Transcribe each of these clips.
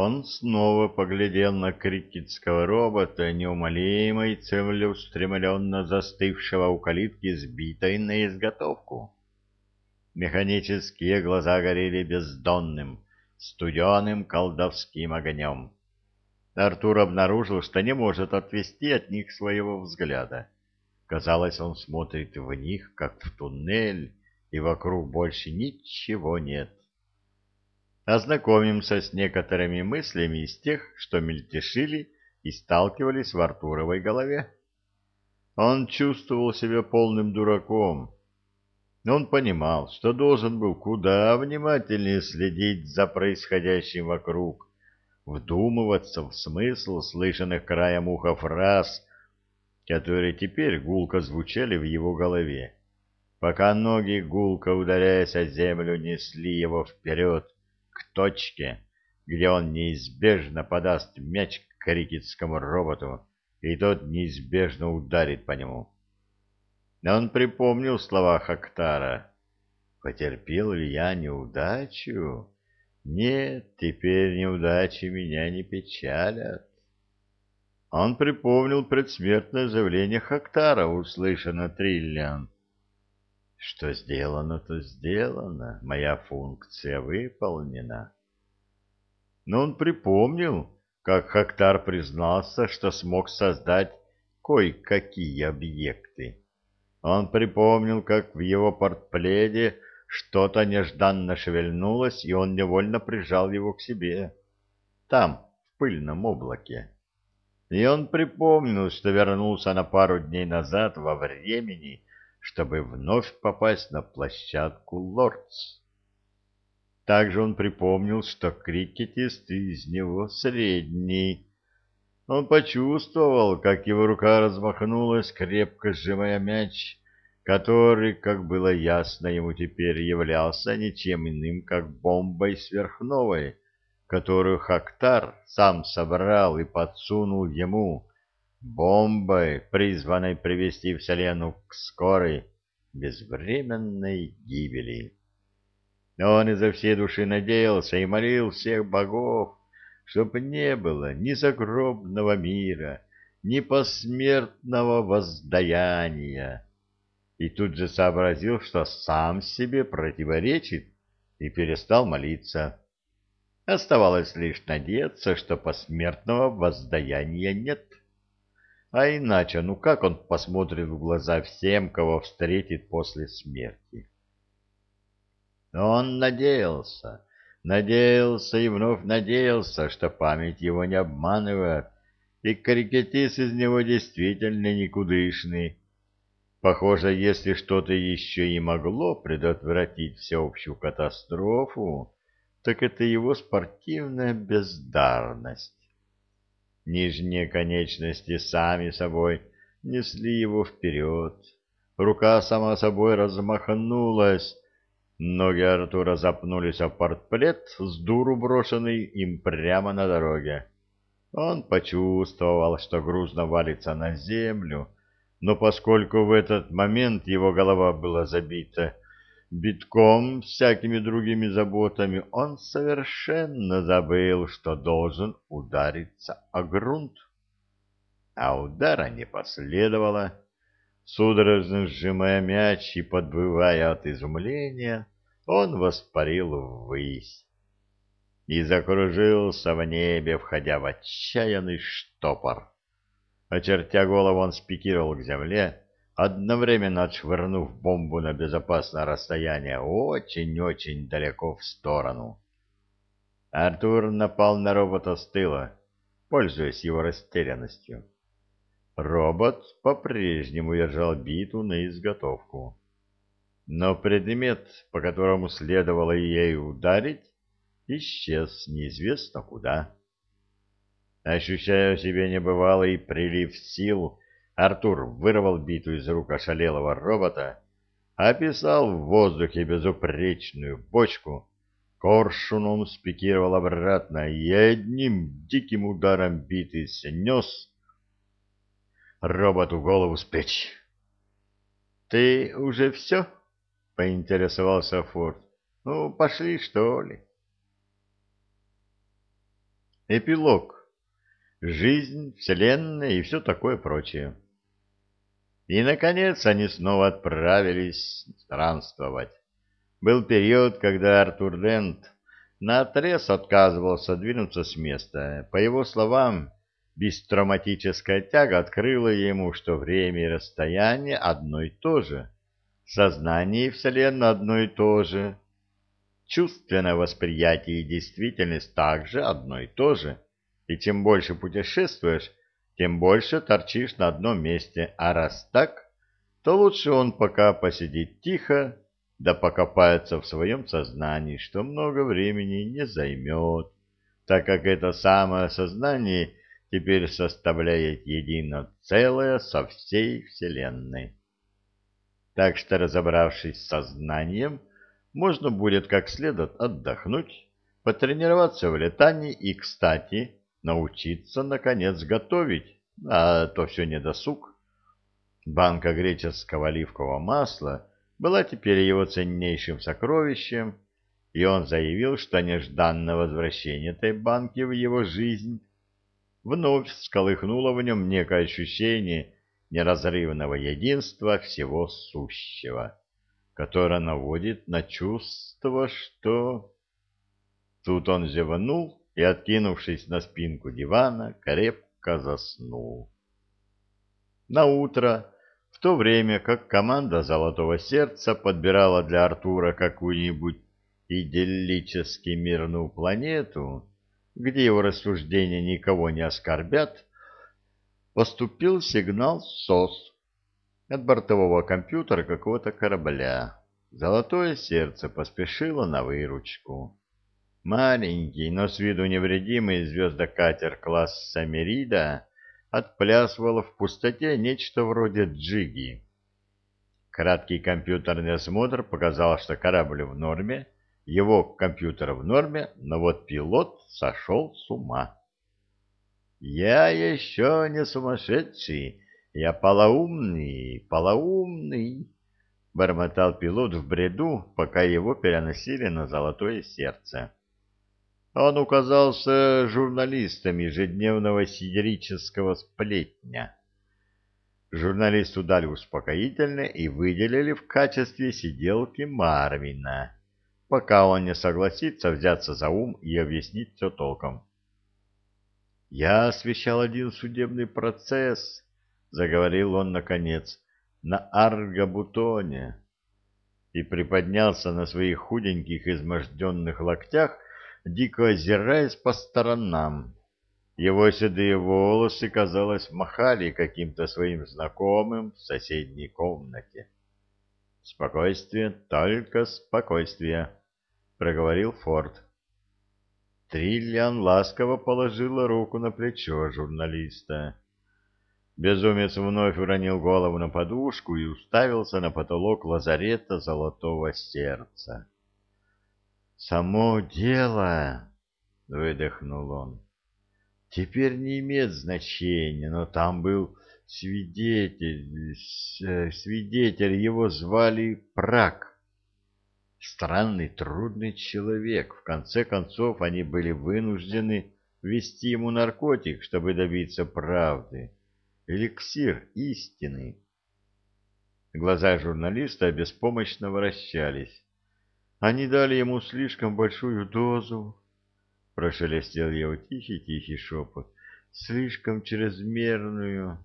Он снова поглядел на крикетского робота, неумолимо и целеустремленно застывшего у калитки, сбитой на изготовку. Механические глаза горели бездонным, студеным колдовским огнем. Артур обнаружил, что не может отвести от них своего взгляда. Казалось, он смотрит в них, как в туннель, и вокруг больше ничего нет. Ознакомимся с некоторыми мыслями из тех, что мельтешили и сталкивались в Артуровой голове. Он чувствовал себя полным дураком. Он понимал, что должен был куда внимательнее следить за происходящим вокруг, вдумываться в смысл слышанных краем уха фраз, которые теперь гулко звучали в его голове, пока ноги, гулко ударяясь о землю, несли его вперед, к точке, где он неизбежно подаст мяч к крикетскому роботу, и тот неизбежно ударит по нему. Но он припомнил слова Хактара. «Потерпел ли я неудачу? Нет, теперь неудачи меня не печалят». Он припомнил предсмертное заявление Хактара, услышанное Триллиан. Что сделано, то сделано, моя функция выполнена. Но он припомнил, как Хактар признался, что смог создать кое-какие объекты. Он припомнил, как в его портпледе что-то нежданно шевельнулось, и он невольно прижал его к себе. Там, в пыльном облаке. И он припомнил, что вернулся на пару дней назад во времени, чтобы вновь попасть на площадку Лордс. Также он припомнил, что крикетист из него средний. Он почувствовал, как его рука размахнулась, крепко сжимая мяч, который, как было ясно ему теперь, являлся ничем иным, как бомбой сверхновой, которую Хактар сам собрал и подсунул ему, бомбой, призванной привести Вселенную к скорой, безвременной гибели. Он изо всей души надеялся и молил всех богов, чтоб не было ни загробного мира, ни посмертного воздаяния. И тут же сообразил, что сам себе противоречит, и перестал молиться. Оставалось лишь надеяться, что посмертного воздаяния нет. А иначе, ну как он посмотрит в глаза всем, кого встретит после смерти? Он надеялся, надеялся и вновь надеялся, что память его не обманывает, и карикатист из него действительно никудышный. Похоже, если что-то еще и могло предотвратить всеобщую катастрофу, так это его спортивная бездарность. Нижние конечности сами собой несли его вперед. Рука сама собой размахнулась. Ноги Артура запнулись о портплет, с дуру брошенный им прямо на дороге. Он почувствовал, что грузно валится на землю, но поскольку в этот момент его голова была забита битком всякими другими заботами, он совершенно забыл, что должен удариться о грунт. А удара не последовало. Судорожно сжимая мяч и подбывая от изумления, он воспарил ввысь и закружился в небе, входя в отчаянный штопор. Очертя голову, он спикировал к земле, одновременно отшвырнув бомбу на безопасное расстояние очень-очень далеко в сторону. Артур напал на робота с тыла, пользуясь его растерянностью. Робот по-прежнему держал биту на изготовку. Но предмет, по которому следовало ей ударить, исчез неизвестно куда. Ощущая в себе небывалый прилив сил, Артур вырвал биту из рук ошалелого робота, описал в воздухе безупречную бочку, коршуном спикировал обратно и одним диким ударом биты снес роботу голову с плеч. — Ты уже все? — поинтересовался Форд. — Ну, пошли, что ли? Эпилог. Жизнь, Вселенная и все такое прочее. И, наконец, они снова отправились странствовать. Был период, когда Артур Дент наотрез отказывался двинуться с места. По его словам, бестравматическая тяга открыла ему, что время и расстояние одно и то же, сознание и Вселенная одно и то же, чувственное восприятие и действительность также одно и то же, и чем больше путешествуешь, тем больше торчишь на одном месте, а раз так, то лучше он пока посидит тихо, да покопается в своем сознании, что много времени не займет, так как это самое сознание теперь составляет едино целое со всей Вселенной. Так что, разобравшись с сознанием, можно будет как следует отдохнуть, потренироваться в летании и, кстати, научиться, наконец, готовить, а то все не досуг. Банка греческого оливкового масла была теперь его ценнейшим сокровищем, и он заявил, что нежданное возвращение этой банки в его жизнь вновь сколыхнуло в нем некое ощущение неразрывного единства всего сущего, которое наводит на чувство, что... Тут он зевнул и, откинувшись на спинку дивана, крепко заснул. На утро в то время как команда «Золотого сердца» подбирала для Артура какую-нибудь идиллически мирную планету, где его рассуждения никого не оскорбят, поступил сигнал СОС от бортового компьютера какого-то корабля. «Золотое сердце» поспешило на выручку. Маленький, но с виду невредимый звездокатер класса «Мерида» отплясывало в пустоте нечто вроде джиги. Краткий компьютерный осмотр показал, что корабль в норме, его компьютер в норме, но вот пилот сошел с ума. «Я еще не сумасшедший, я полоумный, полоумный», — бормотал пилот в бреду, пока его переносили на золотое сердце. Он указался журналистом ежедневного сидерического сплетня. Журналисту дали успокоительное и выделили в качестве сиделки Марвина, пока он не согласится взяться за ум и объяснить все толком. «Я освещал один судебный процесс», — заговорил он наконец, — «на Аргобутоне» и приподнялся на своих худеньких изможденных локтях, дико озираясь по сторонам. Его седые волосы, казалось, махали каким-то своим знакомым в соседней комнате. «Спокойствие, только спокойствие», — проговорил Форд. Триллиан ласково положила руку на плечо журналиста. Безумец вновь уронил голову на подушку и уставился на потолок лазарета золотого сердца. «Само дело!» — выдохнул он. «Теперь не имеет значения, но там был свидетель, свидетель, его звали Прак. Странный, трудный человек. В конце концов, они были вынуждены ввести ему наркотик, чтобы добиться правды. Эликсир истины». Глаза журналиста беспомощно вращались. Они дали ему слишком большую дозу, — прошелестел его тихий-тихий шепот, — слишком чрезмерную.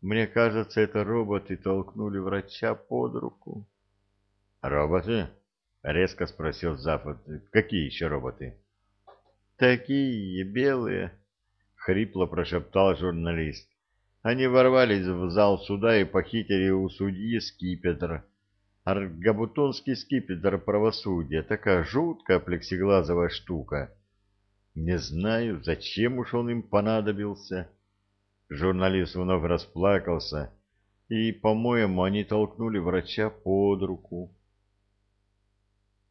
Мне кажется, это роботы толкнули врача под руку. — Роботы? — резко спросил Запад. — Какие еще роботы? — Такие, белые, — хрипло прошептал журналист. Они ворвались в зал суда и похитили у судьи скипетр Аргабутонский скипетр правосудия, такая жуткая плексиглазовая штука. Не знаю, зачем уж он им понадобился. Журналист вновь расплакался, и, по-моему, они толкнули врача под руку.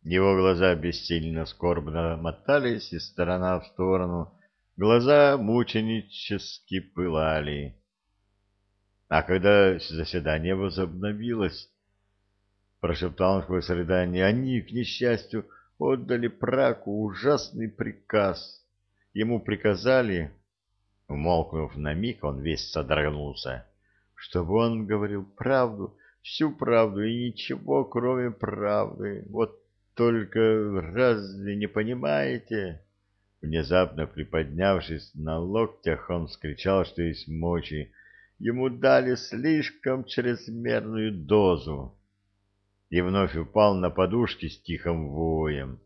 Его глаза бессильно скорбно мотались из стороны в сторону, глаза мученически пылали. А когда заседание возобновилось, прошептал он сквозь рыдание. Они, к несчастью, отдали Праку ужасный приказ. ему приказали, умолкнув на миг, он весь содрогнулся, чтобы он говорил правду, всю правду и ничего, кроме правды. Вот только разве не понимаете? Внезапно приподнявшись на локтях, он скричал, что есть мочи. Ему дали слишком чрезмерную дозу. И вновь упал на подушки с тихим воем.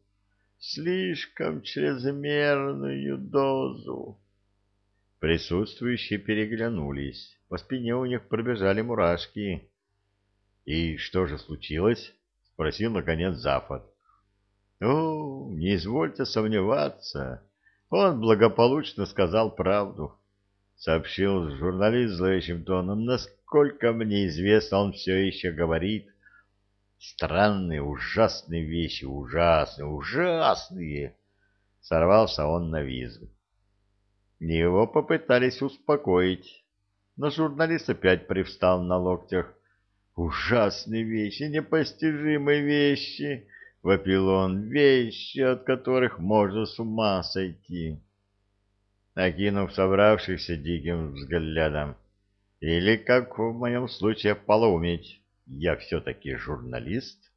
Слишком чрезмерную дозу. Присутствующие переглянулись. По спине у них пробежали мурашки. — И что же случилось? — спросил, наконец, Зафот. — О, не извольте сомневаться. Он благополучно сказал правду, — сообщил журналист зловещим тоном. — Насколько мне известно, он все еще говорит. Странные, ужасные вещи, ужасные, ужасные! Сорвался он на визг. Его попытались успокоить, но журналист опять привстал на локтях. Ужасные вещи, непостижимые вещи, вопил он, вещи, от которых можно с ума сойти. Окинув собравшихся диким взглядом, или, как в моем случае, полоуметь, я все-таки журналист?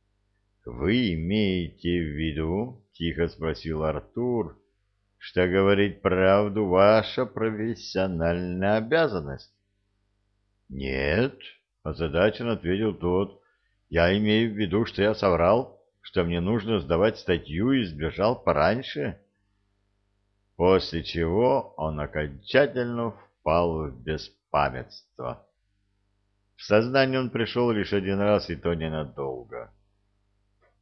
— Вы имеете в виду, — тихо спросил Артур, — что говорить правду ваша профессиональная обязанность? — Нет, — озадаченно ответил тот. «Я имею в виду, что я соврал, что мне нужно сдавать статью и сбежал пораньше». После чего он окончательно впал в беспамятство. В сознание он пришел лишь один раз, и то ненадолго.